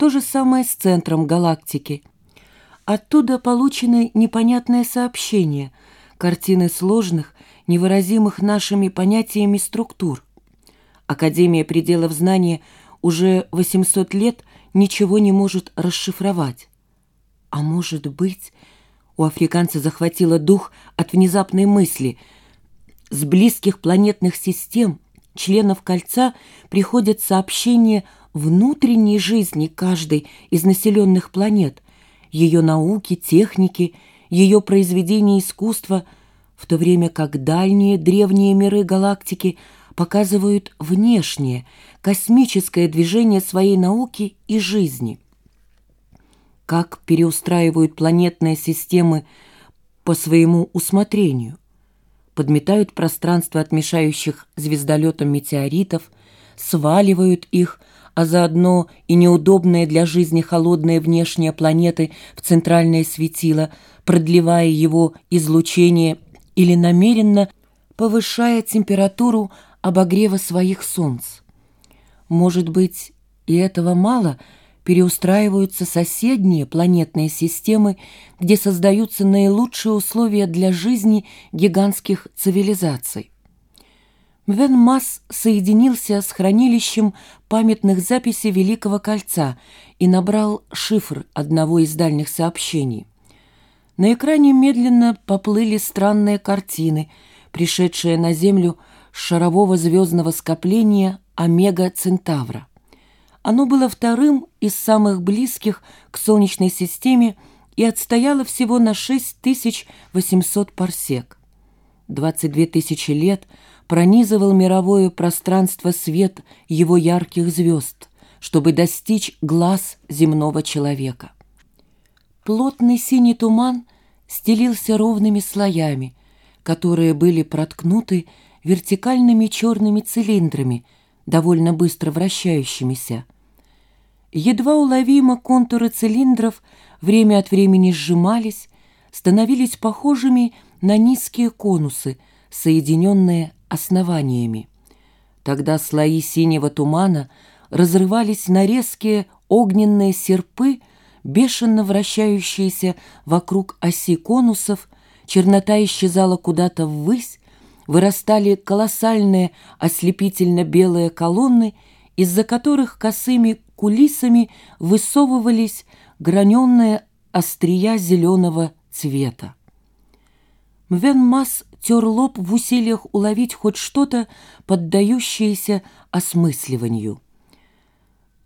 То же самое с центром галактики. Оттуда получены непонятные сообщения, картины сложных, невыразимых нашими понятиями структур. Академия пределов знания уже 800 лет ничего не может расшифровать. А может быть, у африканца захватило дух от внезапной мысли. С близких планетных систем, членов кольца, приходят сообщения внутренней жизни каждой из населенных планет, ее науки, техники, ее произведения искусства, в то время как дальние древние миры галактики показывают внешнее, космическое движение своей науки и жизни – как переустраивают планетные системы по своему усмотрению, подметают пространство от мешающих звездолетам метеоритов, сваливают их, а заодно и неудобные для жизни холодные внешние планеты в центральное светило, продлевая его излучение или намеренно повышая температуру обогрева своих солнц. Может быть, и этого мало – переустраиваются соседние планетные системы, где создаются наилучшие условия для жизни гигантских цивилизаций. Венмас соединился с хранилищем памятных записей Великого Кольца и набрал шифр одного из дальних сообщений. На экране медленно поплыли странные картины, пришедшие на Землю с шарового звездного скопления Омега Центавра. Оно было вторым из самых близких к Солнечной системе и отстояло всего на 6800 парсек. 22 тысячи лет пронизывал мировое пространство свет его ярких звезд, чтобы достичь глаз земного человека. Плотный синий туман стелился ровными слоями, которые были проткнуты вертикальными черными цилиндрами, довольно быстро вращающимися. Едва уловимо контуры цилиндров время от времени сжимались, становились похожими на низкие конусы, соединенные основаниями. Тогда слои синего тумана разрывались на резкие огненные серпы, бешено вращающиеся вокруг оси конусов, чернота исчезала куда-то ввысь, вырастали колоссальные ослепительно-белые колонны, из-за которых косыми кулисами высовывались граненные острия зеленого цвета. Мвенмас тер лоб в усилиях уловить хоть что-то, поддающееся осмысливанию.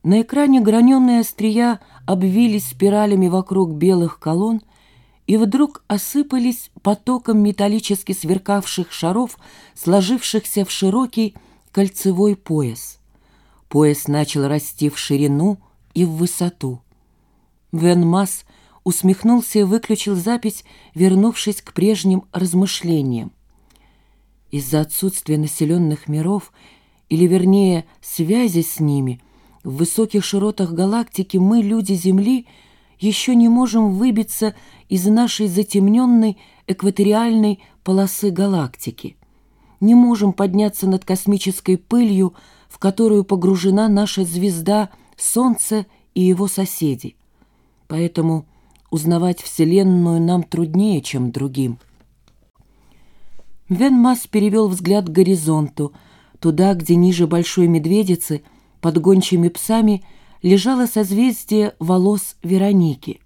На экране граненые острия обвились спиралями вокруг белых колонн и вдруг осыпались потоком металлически сверкавших шаров, сложившихся в широкий кольцевой пояс. Пояс начал расти в ширину и в высоту. Вен Масс усмехнулся и выключил запись, вернувшись к прежним размышлениям. Из-за отсутствия населенных миров, или вернее связи с ними, в высоких широтах галактики мы, люди Земли, еще не можем выбиться из нашей затемненной экваториальной полосы галактики. Не можем подняться над космической пылью, в которую погружена наша звезда Солнце и его соседи. Поэтому узнавать Вселенную нам труднее, чем другим. Венмас перевел взгляд к горизонту, туда, где ниже Большой Медведицы, под гончими псами, лежало созвездие волос Вероники.